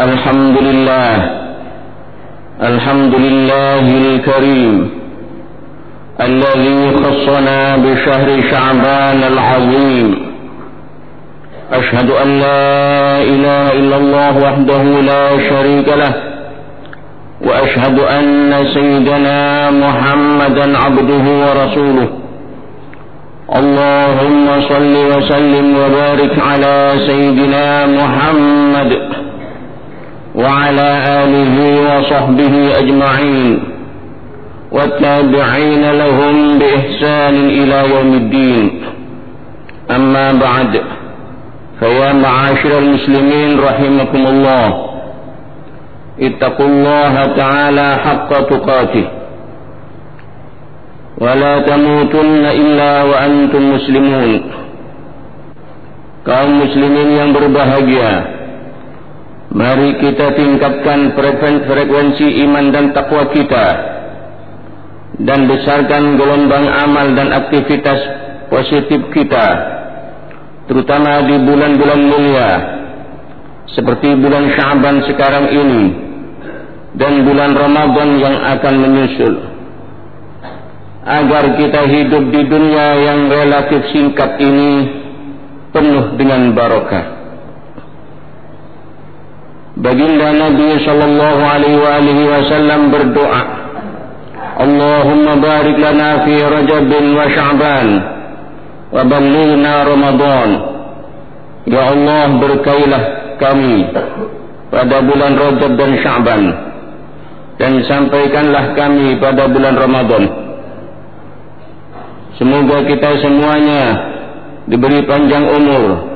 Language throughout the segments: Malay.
الحمد لله. الحمد لله الكريم. الذي خصنا بشهر شعبان العظيم. أشهد أن لا إله إلا الله وحده لا شريك له. وأشهد أن سيدنا محمدا عبده ورسوله. اللهم صل وسلم وبارك على سيدنا محمد. وعلى آله وصحبه أجمعين. والتابعين لهم بإحسان إلى يوم الدين. أما بعد فيا معاشر المسلمين رحمكم الله. اتقوا الله تعالى حق تقاته. ولا تموتن إلا وأنتم مسلمون. kaum muslimin yang berbahagia. Mari kita tingkatkan frekuensi iman dan takwa kita dan besarkan gelombang amal dan aktivitas positif kita terutama di bulan-bulan mulia seperti bulan Syaban sekarang ini dan bulan Ramadan yang akan menyusul agar kita hidup di dunia yang relatif singkat ini penuh dengan barokah. Baginda Nabi sallallahu alaihi wasallam berdoa, Allahumma barik lana fi Rajab wa Sya'ban wa ballighna Ramadan. Ya Allah berkailah kami pada bulan Rajab dan Sya'ban dan sampaikanlah kami pada bulan Ramadan. Semoga kita semuanya diberi panjang umur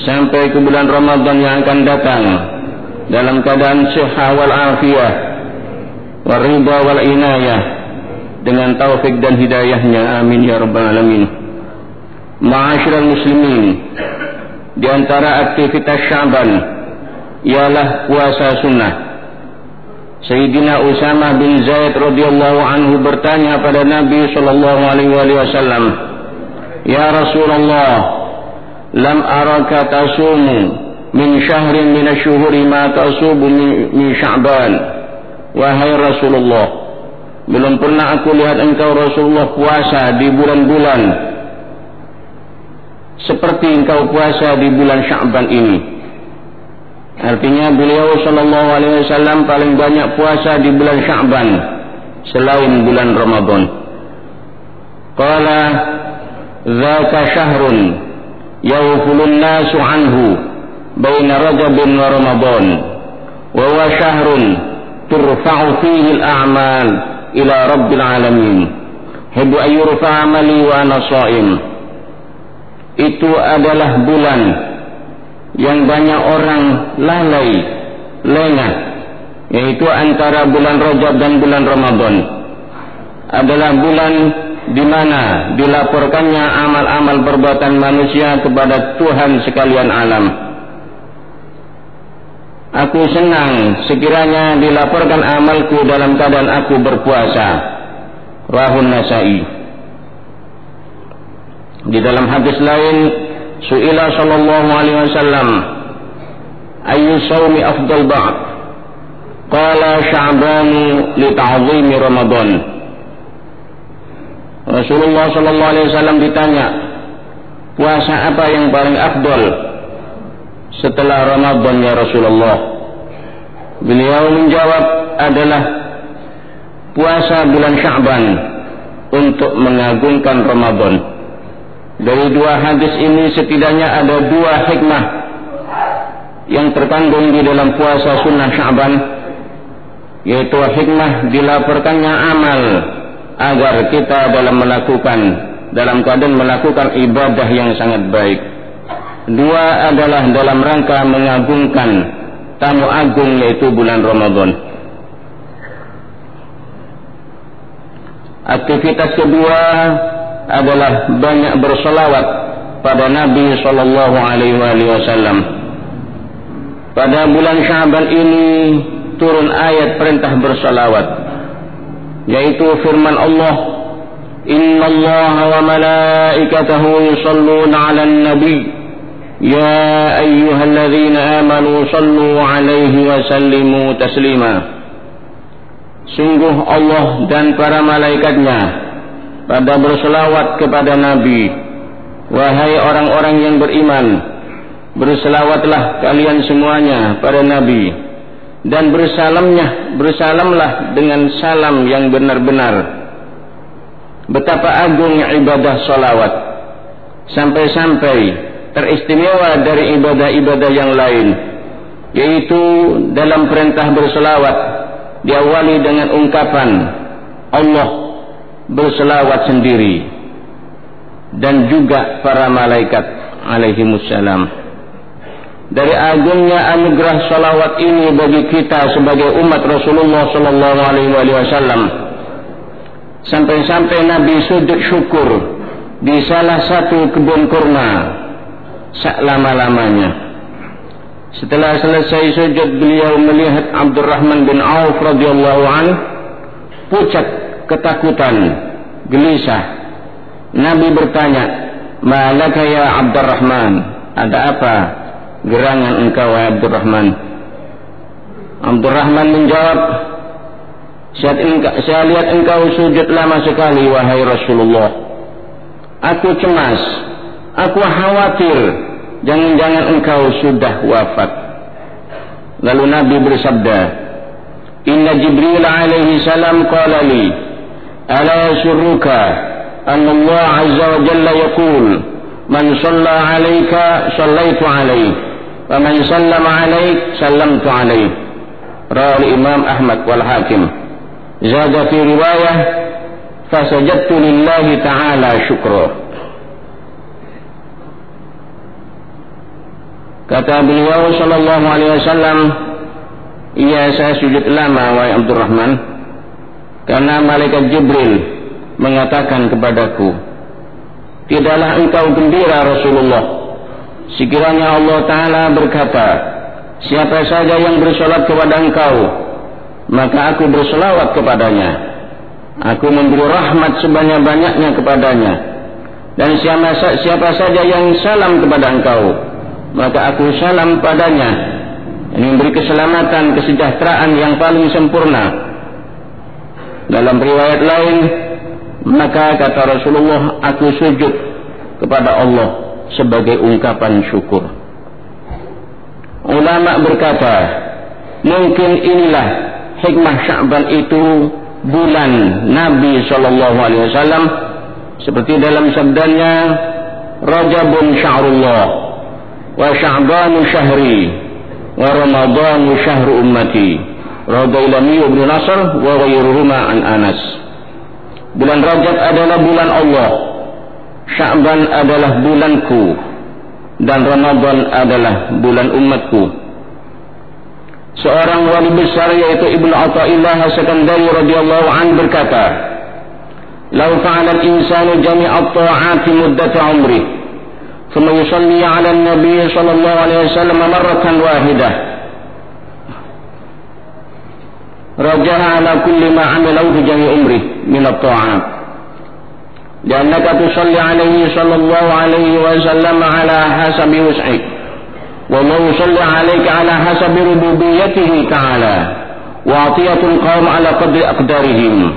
sampai ke bulan Ramadan yang akan datang dalam keadaan sehat wal afiyah wal riba wal inayah dengan taufik dan hidayahnya. Amin ya rabbal alamin. Ma'asyiral muslimin di antara aktivitas syaban ialah puasa sunnah. Sayyidina Usama bin Zaid radhiyallahu anhu bertanya pada Nabi sallallahu alaihi wasallam, "Ya Rasulullah, lam araka tasumu min syahrin min asy-syuhuri ma tasubu min Sya'ban." Wahai Rasulullah, belum pernah aku lihat engkau Rasulullah puasa di bulan-bulan seperti engkau puasa di bulan Sya'ban ini. Artinya beliau sallallahu alaihi wasallam paling banyak puasa di bulan Sya'ban selain bulan Ramadan. Qala dzaka syahrun yawfulun nasu anhu baina Rajab wa Ramadan wa huwa syahrun turfa'u fihi al-a'mal ila rabbil alamin. Hibu ayyurfa amali wa ana Itu adalah bulan yang banyak orang lalai, lengah, yaitu antara bulan Rajab dan bulan Ramadan adalah bulan di mana dilaporkannya amal-amal perbuatan manusia kepada Tuhan sekalian alam. Aku senang sekiranya dilaporkan amalku dalam keadaan aku berpuasa. Rahun Nasai. Di dalam hadis lain Su'ila sallallahu alaihi wasallam Ayu sawmi afdal ba'd Qala sya'banu li ta'zimi Ramadan Rasulullah sallallahu alaihi wasallam ditanya Puasa apa yang paling afdal Setelah Ramadan ya Rasulullah Beliau menjawab adalah Puasa bulan Sya'ban Untuk mengagungkan Ramadan dari dua hadis ini setidaknya ada dua hikmah yang terkandung di dalam puasa sunnah Syaban yaitu hikmah dilaporkannya amal agar kita dalam melakukan dalam keadaan melakukan ibadah yang sangat baik. Dua adalah dalam rangka mengagungkan tamu agung yaitu bulan Ramadan. Aktivitas kedua adalah banyak bersolawat pada Nabi sallallahu alaihi wasallam. Pada bulan Syaban ini turun ayat perintah bersolawat yaitu firman Allah Inna Allah wa malaikatahu yusalluna ala nabi يا أيها الذين آمنوا صلوا عليه وسلموا تسليما Sungguh Allah dan para malaikatnya pada berselawat kepada Nabi Wahai orang-orang yang beriman Berselawatlah kalian semuanya pada Nabi Dan bersalamnya Bersalamlah dengan salam yang benar-benar Betapa agungnya ibadah salawat Sampai-sampai teristimewa dari ibadah-ibadah yang lain yaitu dalam perintah berselawat diawali dengan ungkapan Allah berselawat sendiri dan juga para malaikat alaihi wassalam dari agungnya anugerah salawat ini bagi kita sebagai umat Rasulullah sallallahu alaihi wasallam sampai-sampai Nabi sujud syukur di salah satu kebun kurma selama-lamanya. Setelah selesai sujud beliau melihat Abdurrahman bin Auf radhiyallahu an pucat ketakutan, gelisah. Nabi bertanya, "Malaka ya Abdurrahman? Ada apa gerangan engkau wahai Abdurrahman?" Abdurrahman menjawab, "Saya saya lihat engkau sujud lama sekali wahai Rasulullah. Aku cemas, aku khawatir." Jangan-jangan engkau sudah wafat. Lalu Nabi bersabda, Inna Jibril alaihi salam qala li, ala yasurruka anna Allah azza wa jalla yaqul, man shalla alayka shallaitu alayhi, wa man sallama alayk sallamtu alayhi. Rawal Imam Ahmad wal Hakim. Zada fi riwayah, fasajadtu lillahi ta'ala syukrah. Kata beliau sallallahu alaihi wasallam, "Iya saya sujud lama wahai Abdurrahman karena malaikat Jibril mengatakan kepadaku, tidaklah engkau gembira Rasulullah. Sekiranya Allah taala berkata, siapa saja yang bersolat kepada engkau, maka aku berselawat kepadanya. Aku memberi rahmat sebanyak-banyaknya kepadanya. Dan siapa, siapa saja yang salam kepada engkau, maka aku salam padanya. Ini memberi keselamatan kesejahteraan yang paling sempurna. Dalam riwayat lain maka kata Rasulullah aku sujud kepada Allah sebagai ungkapan syukur. Ulama berkata mungkin inilah hikmah Sya'ban itu bulan Nabi wasallam. Seperti dalam sabdanya Rajabun Sya'rullah وشعبان شهري ورمضان شهر أمتي Radhailami ibn Nasr wa ghayruhuma an Anas Bulan Rajab adalah bulan Allah Sya'ban adalah bulanku Dan Ramadan adalah bulan umatku Seorang wali besar yaitu Ibn Atta'illah Sekandari radhiyallahu an berkata Lau fa'ala al-insanu jami'at ta'ati muddata umrih ثم يصلي على النبي صلى الله عليه وسلم مرة واحدة. رجع على كل ما عمله في جميع عمره من الطاعات. لأنك تصلي عليه صلى الله عليه وسلم على حسب وسعك والله يصلي عليك على حسب ربوبيته تعالى. وعطية القوم على قدر أقدارهم.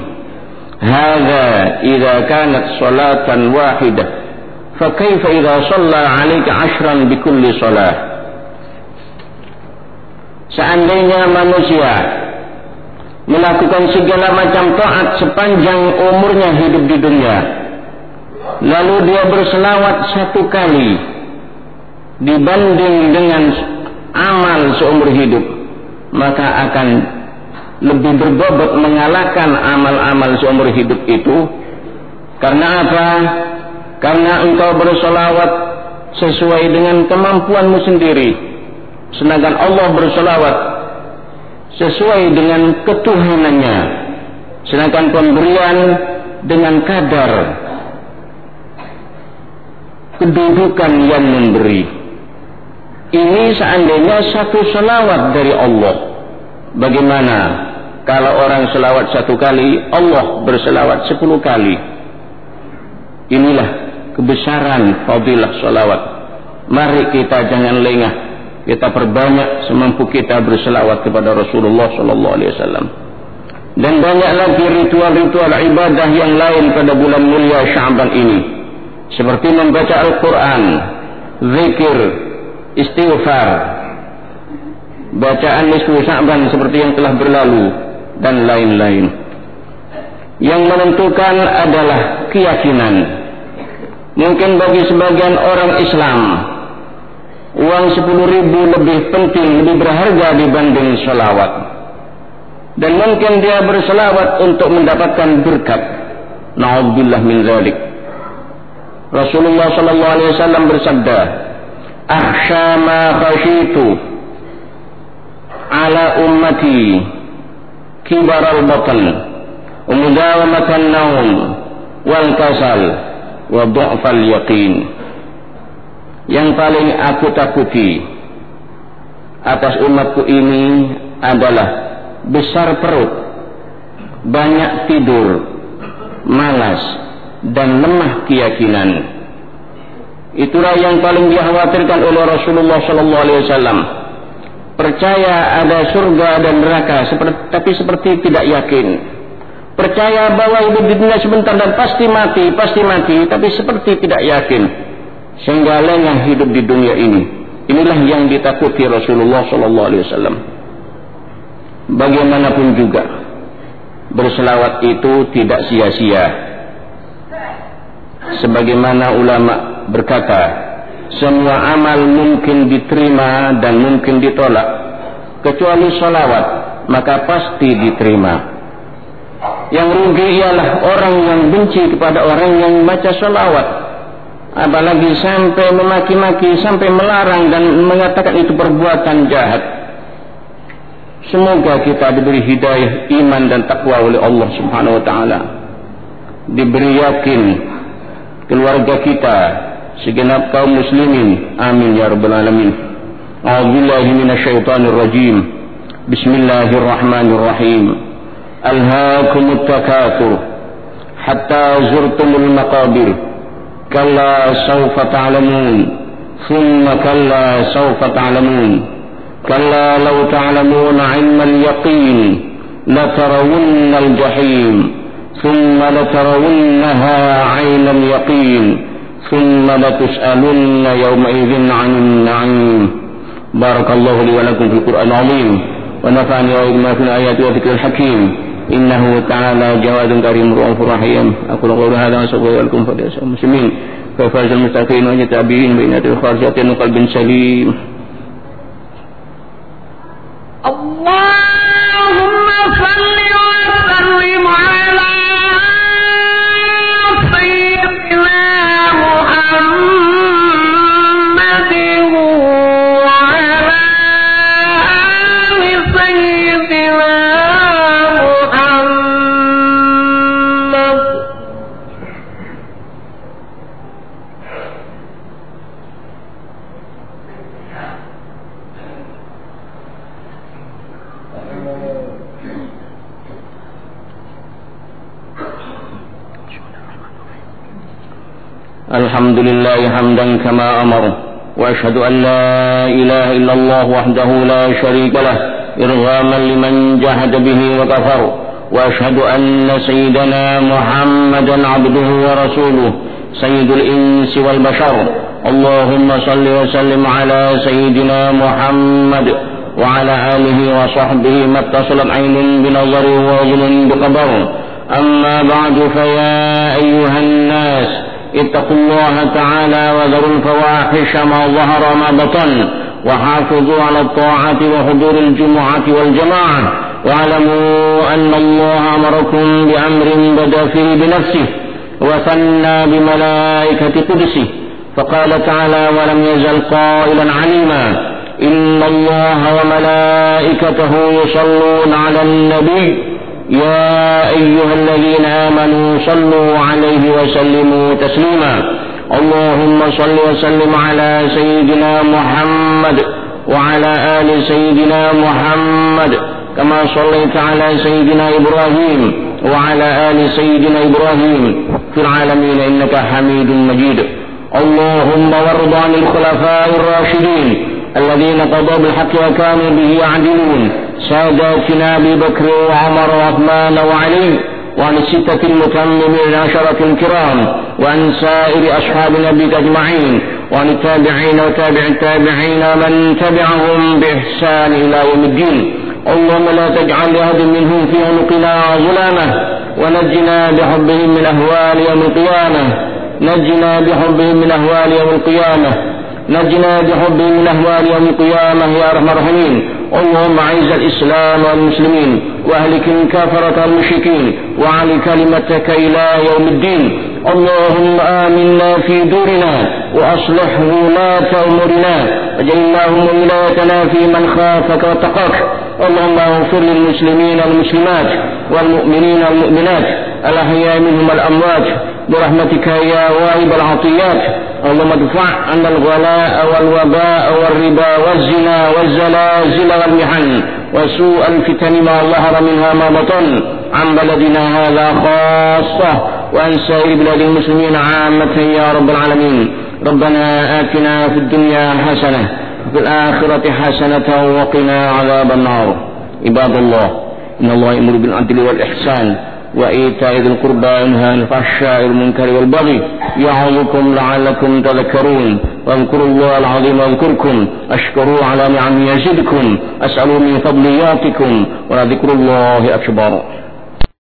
هذا إذا كانت صلاة واحدة. فكيف إذا صلى عليك عشرا بكل صلاة Seandainya manusia melakukan segala macam taat sepanjang umurnya hidup di dunia, lalu dia berselawat satu kali dibanding dengan amal seumur hidup, maka akan lebih berbobot mengalahkan amal-amal seumur hidup itu. Karena apa? Karena engkau bersolawat sesuai dengan kemampuanmu sendiri. Sedangkan Allah bersolawat sesuai dengan ketuhanannya. Sedangkan pemberian dengan kadar kedudukan yang memberi. Ini seandainya satu salawat dari Allah. Bagaimana kalau orang selawat satu kali Allah berselawat sepuluh kali? Inilah kebesaran fadilah salawat Mari kita jangan lengah. Kita perbanyak semampu kita berselawat kepada Rasulullah sallallahu alaihi wasallam. Dan banyak lagi ritual-ritual ibadah yang lain pada bulan mulia Syaban ini. Seperti membaca Al-Quran, zikir, istighfar, bacaan nisfu Syaban seperti yang telah berlalu dan lain-lain. Yang menentukan adalah keyakinan. Mungkin bagi sebagian orang Islam, uang sepuluh ribu lebih penting, lebih berharga dibanding salawat. Dan mungkin dia berselawat untuk mendapatkan berkat. Na'udbillah min zalik. Rasulullah sallallahu alaihi wasallam bersabda, "Akhsha ma khashitu ala ummati kibar al-batn wa mudawamat an-nawm wal kasal wa dha'f al-yaqin." yang paling aku takuti atas umatku ini adalah besar perut, banyak tidur, malas dan lemah keyakinan. Itulah yang paling dikhawatirkan oleh Rasulullah sallallahu alaihi wasallam. Percaya ada surga dan neraka seperti, tapi seperti tidak yakin. Percaya bahwa hidup di dunia sebentar dan pasti mati, pasti mati, tapi seperti tidak yakin sehingga lengah hidup di dunia ini. Inilah yang ditakuti Rasulullah sallallahu alaihi wasallam. Bagaimanapun juga berselawat itu tidak sia-sia. Sebagaimana ulama berkata, semua amal mungkin diterima dan mungkin ditolak kecuali salawat, maka pasti diterima. Yang rugi ialah orang yang benci kepada orang yang baca salawat apalagi sampai memaki-maki sampai melarang dan mengatakan itu perbuatan jahat. Semoga kita diberi hidayah iman dan takwa oleh Allah subhanahu wa ta'ala. Diberi yakin keluarga kita segenap kaum muslimin. Amin ya rabbal alamin. A'udzubillahi minasyaitonir rajim bismillahirrahmanirrahim alhaakumut takatsur hatta zurtumul maqabir كلا سوف تعلمون. ثم كلا سوف تعلمون. كلا لو تعلمون علم اليقين لترون الجحيم. ثم لترونها عين اليقين. ثم لتسألن يومئذ عن النعيم. بارك الله لي ولكم في القرآن العظيم. ونفعني وإذن في الآيات وذكر الحكيم. إنه تعالى جواد كريم رؤوف رحيم. أقول قول هذا وأستغفر لكم فليسأل المسلمين ففاز المستقيم وجتابين بين الخارجات وقلب سليم. الحمد لله حمدا كما أمر وأشهد أن لا إله إلا الله وحده لا شريك له إرغاما لمن جهد به وكفر وأشهد أن سيدنا محمدا عبده ورسوله سيد الإنس والبشر. اللهم صل وسلم على سيدنا محمد وعلى آله وصحبه ما اتصلت عين بنظر وأذن بقدر. أما بعد فيا أيها الناس اتقوا الله تعالى وذروا الفواحش ما ظهر ما بطن وحافظوا على الطاعة وحضور الجمعة والجماعة واعلموا أن الله أمركم بأمر بدأ فيه بنفسه وثنى بملائكة قدسه فقال تعالى ولم يزل قائلا عليما إن الله وملائكته يصلون على النبي يا أيها الذين آمنوا صلوا عليه وسلموا تسليما. اللهم صل وسلم على سيدنا محمد وعلى آل سيدنا محمد كما صليت على سيدنا إبراهيم وعلى آل سيدنا إبراهيم في العالمين إنك حميد مجيد. اللهم وارض عن الخلفاء الراشدين الذين قضوا بالحق وكانوا به يعدلون. ساداتنا ابي بكر وعمر وعثمان وعلي وعن الستة المتممين عشرة الكرام وعن سائر أصحاب النبي أجمعين وعن التابعين وتابع التابعين من تبعهم بإحسان إلى يوم الدين اللهم لا تجعل لأحد منهم في عنقنا ظلامة ونجنا بحبهم من أهوال يوم القيامة نجنا بحبهم من أهوال يوم القيامة نجنا بحبهم من أهوال يوم القيامة يا أرحم الراحمين اللهم أعز الإسلام والمسلمين وأهلك الكافرة المشركين وعلي كلمتك إلى يوم الدين. اللهم آمنا في دورنا وأصلح ولاة أمورنا. واجعل اللهم ولايتنا في من خافك واتقاك. اللهم اغفر للمسلمين والمسلمات والمؤمنين والمؤمنات. الأحياء منهم الأموات برحمتك يا واهب العطيات. اللهم ادفع عنا الغلاء والوباء والربا والزنا والزلازل والمحن وسوء الفتن ما ظهر منها ما بطن عن بلدنا هذا خاصة وعن سائر بلاد المسلمين عامة يا رب العالمين. ربنا آتنا في الدنيا حسنة وفي الآخرة حسنة وقنا عذاب النار. عباد الله إن الله يأمر بالعدل والإحسان وإيتاء ذي القربى وينهى عن الفحشاء والمنكر والبغي يعظكم لعلكم تذكرون واذكروا الله العظيم واذكركم أشكروا على نعم يزدكم أسألوا من فضل ياتكم ولذكر الله أكبر